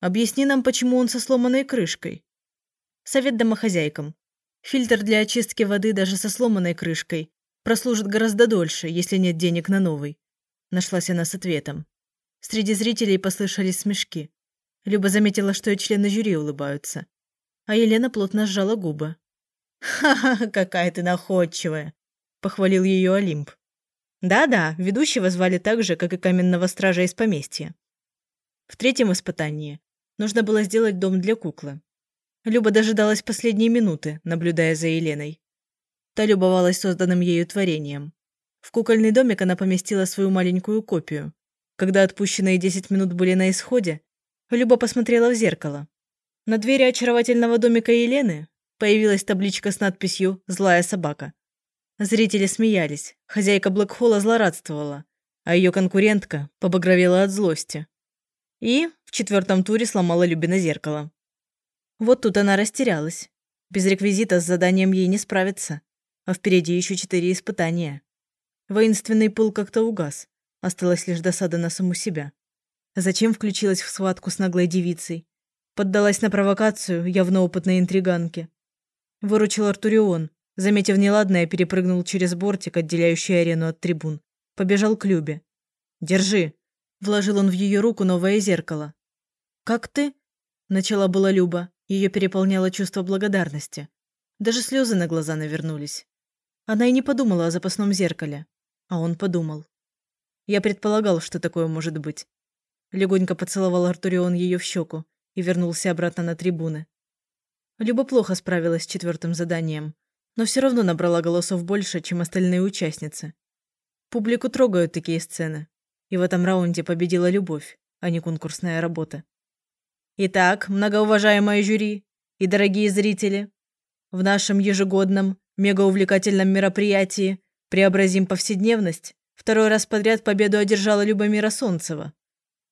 объясни нам, почему он со сломанной крышкой. Совет домохозяйкам. Фильтр для очистки воды даже со сломанной крышкой прослужит гораздо дольше, если нет денег на новый. Нашлась она с ответом. Среди зрителей послышались смешки. Люба заметила, что и члены жюри улыбаются. А Елена плотно сжала губы. «Ха-ха, какая ты находчивая!» – похвалил ее Олимп. Да-да, ведущего звали так же, как и каменного стража из поместья. В третьем испытании нужно было сделать дом для куклы. Люба дожидалась последней минуты, наблюдая за Еленой. Та любовалась созданным ею творением. В кукольный домик она поместила свою маленькую копию. Когда отпущенные 10 минут были на исходе, Люба посмотрела в зеркало. На двери очаровательного домика Елены появилась табличка с надписью «Злая собака». Зрители смеялись, хозяйка Блэкхолла злорадствовала, а ее конкурентка побагровела от злости. И в четвертом туре сломала Любина зеркало. Вот тут она растерялась. Без реквизита с заданием ей не справиться, а впереди еще четыре испытания. Воинственный пыл как-то угас, осталась лишь досада на саму себя. Зачем включилась в схватку с наглой девицей? Поддалась на провокацию явно опытной интриганки. Выручил Артурион, Заметив неладное, перепрыгнул через бортик, отделяющий арену от трибун. Побежал к Любе. «Держи!» Вложил он в ее руку новое зеркало. «Как ты?» Начала была Люба. Ее переполняло чувство благодарности. Даже слезы на глаза навернулись. Она и не подумала о запасном зеркале. А он подумал. Я предполагал, что такое может быть. Легонько поцеловал Артурион ее в щеку и вернулся обратно на трибуны. Люба плохо справилась с четвертым заданием но все равно набрала голосов больше, чем остальные участницы. Публику трогают такие сцены. И в этом раунде победила любовь, а не конкурсная работа. Итак, многоуважаемое жюри и дорогие зрители, в нашем ежегодном, мегаувлекательном мероприятии «Преобразим повседневность» второй раз подряд победу одержала Любомира Солнцева.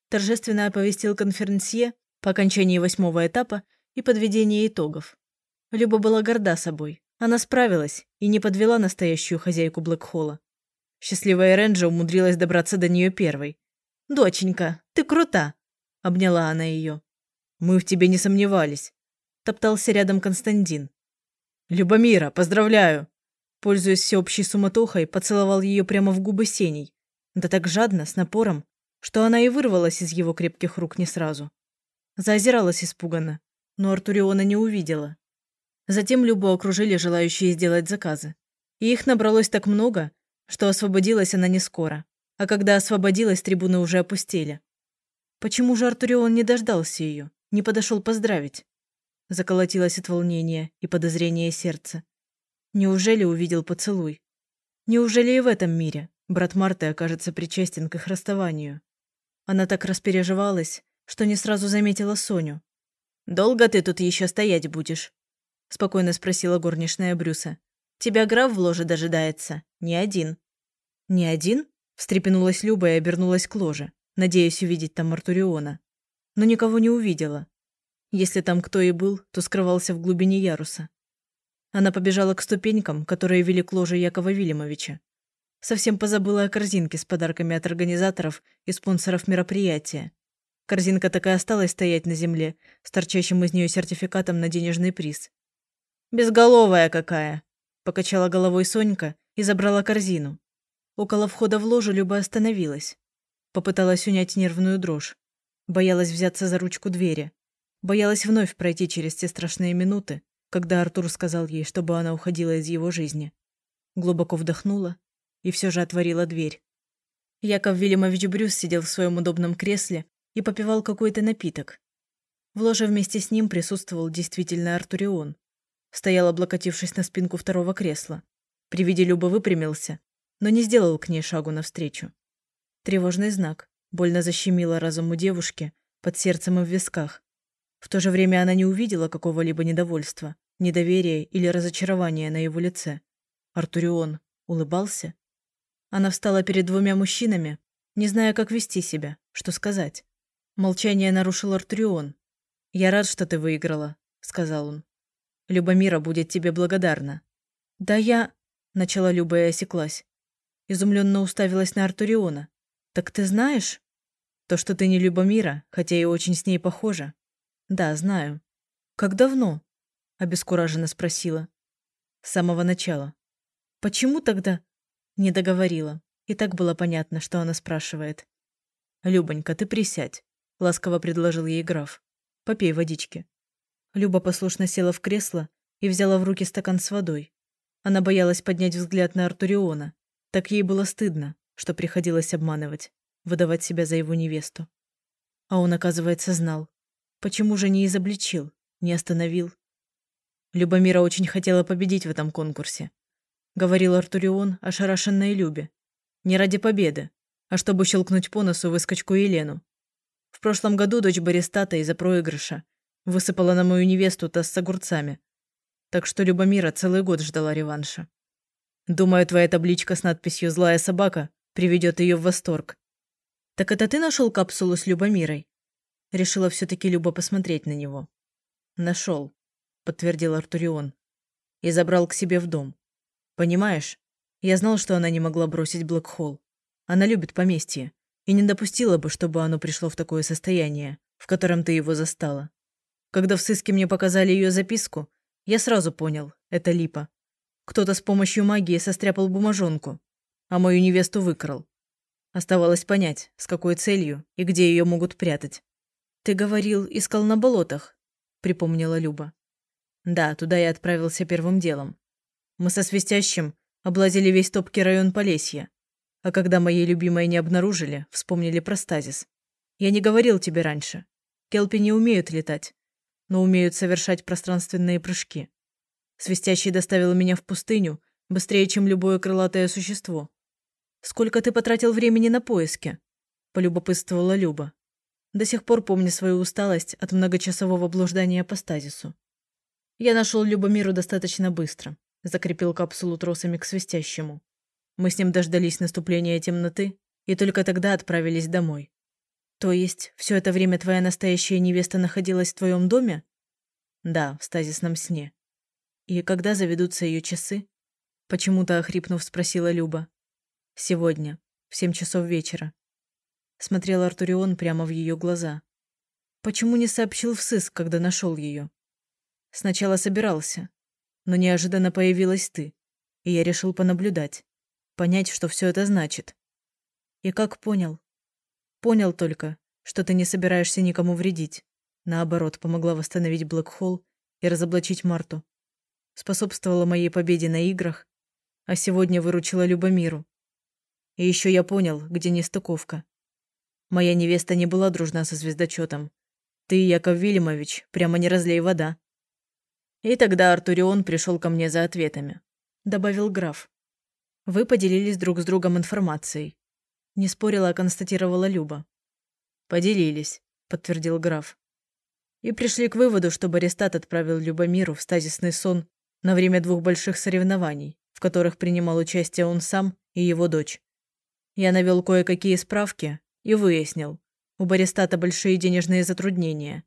Торжественно оповестил конференсье по окончании восьмого этапа и подведении итогов. Люба была горда собой. Она справилась и не подвела настоящую хозяйку Блэкхолла. Счастливая Ренджа умудрилась добраться до нее первой. «Доченька, ты крута!» – обняла она ее. «Мы в тебе не сомневались», – топтался рядом Константин. «Любомира, поздравляю!» Пользуясь всеобщей суматохой, поцеловал ее прямо в губы Сеней. Да так жадно, с напором, что она и вырвалась из его крепких рук не сразу. Заозиралась испуганно, но Артуриона не увидела. Затем Любу окружили желающие сделать заказы. И их набралось так много, что освободилась она не скоро. А когда освободилась, трибуны уже опустели. Почему же Артурион не дождался ее, не подошел поздравить? Заколотилось от волнения и подозрения сердце. Неужели увидел поцелуй? Неужели и в этом мире брат Марты окажется причастен к их расставанию? Она так распереживалась, что не сразу заметила Соню. «Долго ты тут еще стоять будешь?» – спокойно спросила горничная Брюса. «Тебя граф в ложе дожидается. Не один». «Не один?» – встрепенулась Люба и обернулась к ложе, надеясь увидеть там Артуриона. Но никого не увидела. Если там кто и был, то скрывался в глубине яруса. Она побежала к ступенькам, которые вели к ложе Якова Вильямовича. Совсем позабыла о корзинке с подарками от организаторов и спонсоров мероприятия. Корзинка так и осталась стоять на земле, с торчащим из нее сертификатом на денежный приз. «Безголовая какая!» – покачала головой Сонька и забрала корзину. Около входа в ложу Люба остановилась. Попыталась унять нервную дрожь. Боялась взяться за ручку двери. Боялась вновь пройти через те страшные минуты, когда Артур сказал ей, чтобы она уходила из его жизни. Глубоко вдохнула и все же отворила дверь. Яков Вильямович Брюс сидел в своем удобном кресле и попивал какой-то напиток. В ложе вместе с ним присутствовал действительно Артурион. Стоял, облокотившись на спинку второго кресла. При виде Люба выпрямился, но не сделал к ней шагу навстречу. Тревожный знак. Больно защемило разум у девушки, под сердцем и в висках. В то же время она не увидела какого-либо недовольства, недоверия или разочарования на его лице. Артурион улыбался. Она встала перед двумя мужчинами, не зная, как вести себя, что сказать. Молчание нарушил Артурион. «Я рад, что ты выиграла», — сказал он. Любомира будет тебе благодарна». «Да я...» – начала Люба и осеклась. Изумленно уставилась на Артуриона. «Так ты знаешь?» «То, что ты не Любомира, хотя и очень с ней похожа». «Да, знаю». «Как давно?» – обескураженно спросила. «С самого начала». «Почему тогда?» Не договорила. И так было понятно, что она спрашивает. «Любонька, ты присядь», – ласково предложил ей граф. «Попей водички». Люба послушно села в кресло и взяла в руки стакан с водой. Она боялась поднять взгляд на Артуриона. Так ей было стыдно, что приходилось обманывать, выдавать себя за его невесту. А он, оказывается, знал. Почему же не изобличил, не остановил? Любомира очень хотела победить в этом конкурсе. Говорил Артурион ошарашенной Любе. Не ради победы, а чтобы щелкнуть по носу выскочку Елену. В прошлом году дочь Баристата из-за проигрыша высыпала на мою невесту таз с огурцами. Так что Любомира целый год ждала реванша. Думаю, твоя табличка с надписью «Злая собака» приведет ее в восторг. Так это ты нашел капсулу с Любомирой? Решила все-таки Люба посмотреть на него. Нашел, подтвердил Артурион. И забрал к себе в дом. Понимаешь, я знал, что она не могла бросить Блэкхолл. Она любит поместье и не допустила бы, чтобы оно пришло в такое состояние, в котором ты его застала. Когда в сыске мне показали ее записку, я сразу понял – это липа. Кто-то с помощью магии состряпал бумажонку, а мою невесту выкрал. Оставалось понять, с какой целью и где ее могут прятать. «Ты говорил, искал на болотах», – припомнила Люба. «Да, туда я отправился первым делом. Мы со Свистящим облазили весь топкий район Полесья. А когда моей любимой не обнаружили, вспомнили про стазис. Я не говорил тебе раньше. Келпи не умеют летать но умеют совершать пространственные прыжки. Свистящий доставил меня в пустыню быстрее, чем любое крылатое существо. «Сколько ты потратил времени на поиски?» – полюбопытствовала Люба. До сих пор помню свою усталость от многочасового блуждания по стазису. Я нашел Любомиру достаточно быстро, закрепил капсулу тросами к свистящему. Мы с ним дождались наступления темноты и только тогда отправились домой. То есть, все это время твоя настоящая невеста находилась в твоем доме? Да, в стазисном сне. И когда заведутся ее часы? Почему-то охрипнув, спросила Люба. Сегодня, в семь часов вечера. Смотрел Артурион прямо в ее глаза. Почему не сообщил в сыск, когда нашел ее? Сначала собирался, но неожиданно появилась ты, и я решил понаблюдать, понять, что все это значит. И как понял, Понял только, что ты не собираешься никому вредить. Наоборот, помогла восстановить Блэкхолл и разоблачить Марту. Способствовала моей победе на играх, а сегодня выручила Любомиру. И еще я понял, где нестыковка. Моя невеста не была дружна со звездочетом. Ты, Яков Вильямович, прямо не разлей вода. И тогда Артурион пришел ко мне за ответами. Добавил граф. Вы поделились друг с другом информацией. Не спорила, а констатировала Люба. «Поделились», – подтвердил граф. И пришли к выводу, что Баристат отправил Любомиру в стазисный сон на время двух больших соревнований, в которых принимал участие он сам и его дочь. Я навел кое-какие справки и выяснил, у Баристата большие денежные затруднения.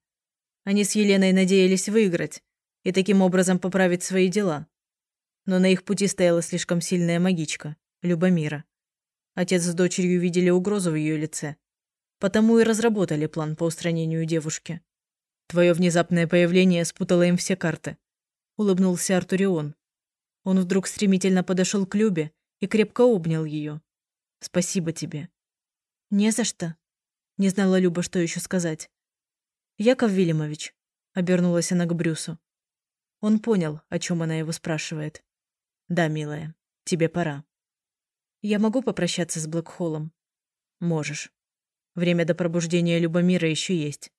Они с Еленой надеялись выиграть и таким образом поправить свои дела. Но на их пути стояла слишком сильная магичка, Любомира. Отец с дочерью видели угрозу в ее лице. Потому и разработали план по устранению девушки. Твое внезапное появление спутало им все карты. Улыбнулся Артурион. Он вдруг стремительно подошел к Любе и крепко обнял ее. Спасибо тебе. Не за что. Не знала Люба, что еще сказать. Яков Вильямович. Обернулась она к Брюсу. Он понял, о чем она его спрашивает. Да, милая, тебе пора. Я могу попрощаться с Блэкхоллом? Можешь. Время до пробуждения Любомира еще есть.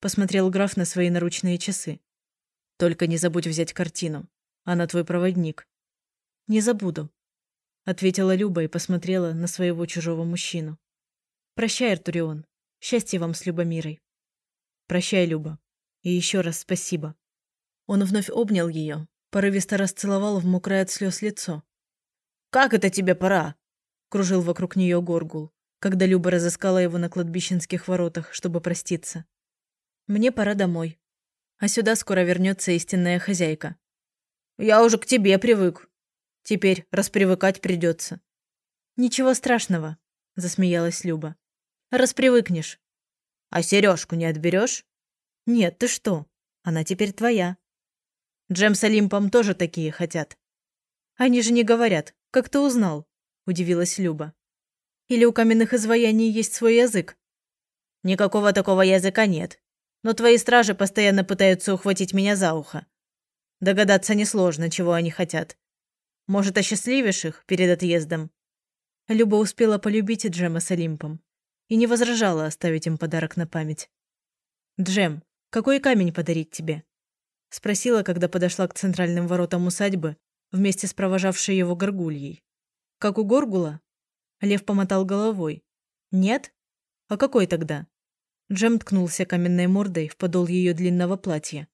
Посмотрел граф на свои наручные часы. Только не забудь взять картину. Она твой проводник. Не забуду. Ответила Люба и посмотрела на своего чужого мужчину. Прощай, Артурион. Счастья вам с Любомирой. Прощай, Люба. И еще раз спасибо. Он вновь обнял ее, порывисто расцеловал в мокрое от слез лицо. «Как это тебе пора?» – кружил вокруг нее Горгул, когда Люба разыскала его на кладбищенских воротах, чтобы проститься. «Мне пора домой. А сюда скоро вернется истинная хозяйка». «Я уже к тебе привык. Теперь распривыкать придется». «Ничего страшного», – засмеялась Люба. «Распривыкнешь». «А сережку не отберешь?» «Нет, ты что? Она теперь твоя». Джем с Олимпом тоже такие хотят. Они же не говорят, «Как ты узнал?» – удивилась Люба. «Или у каменных изваяний есть свой язык?» Никакого такого языка нет. Но твои стражи постоянно пытаются ухватить меня за ухо. Догадаться несложно, чего они хотят. Может, осчастливишь их перед отъездом?» Люба успела полюбить Джема с Олимпом и не возражала оставить им подарок на память. «Джем, какой камень подарить тебе?» Спросила, когда подошла к центральным воротам усадьбы вместе с провожавшей его горгульей. «Как у Горгула?» Лев помотал головой. «Нет? А какой тогда?» Джем ткнулся каменной мордой в подол ее длинного платья.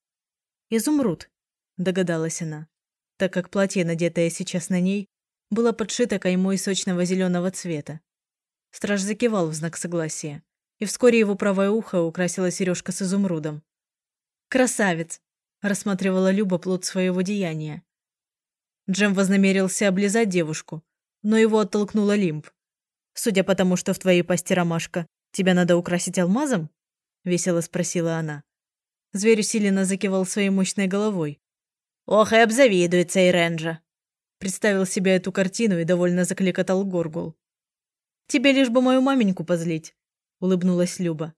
«Изумруд», – догадалась она, так как платье, надетое сейчас на ней, было подшито каймой сочного зеленого цвета. Страж закивал в знак согласия, и вскоре его правое ухо украсила сережка с изумрудом. «Красавец!» – рассматривала Люба плод своего деяния. Джем вознамерился облизать девушку, но его оттолкнула Лимб. «Судя по тому, что в твоей пасти ромашка, «Тебя надо украсить алмазом?» – весело спросила она. Зверь усиленно закивал своей мощной головой. «Ох, и обзавидуется Иренджа!» Представил себе эту картину и довольно закликотал Горгул. «Тебе лишь бы мою маменьку позлить», – улыбнулась Люба.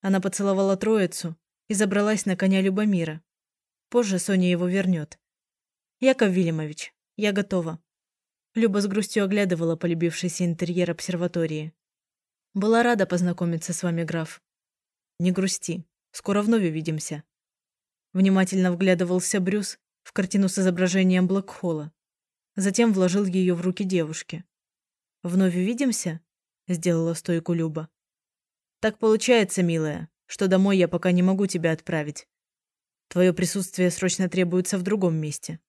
Она поцеловала троицу и забралась на коня Любомира. Позже Соня его вернет. «Яков Вильямович, я готова». Люба с грустью оглядывала полюбившийся интерьер обсерватории. Была рада познакомиться с вами, граф. Не грусти, скоро вновь увидимся. Внимательно вглядывался Брюс в картину с изображением Блэкхолла. Затем вложил ее в руки девушки. «Вновь увидимся?» – сделала стойку Люба. «Так получается, милая, что домой я пока не могу тебя отправить. Твое присутствие срочно требуется в другом месте».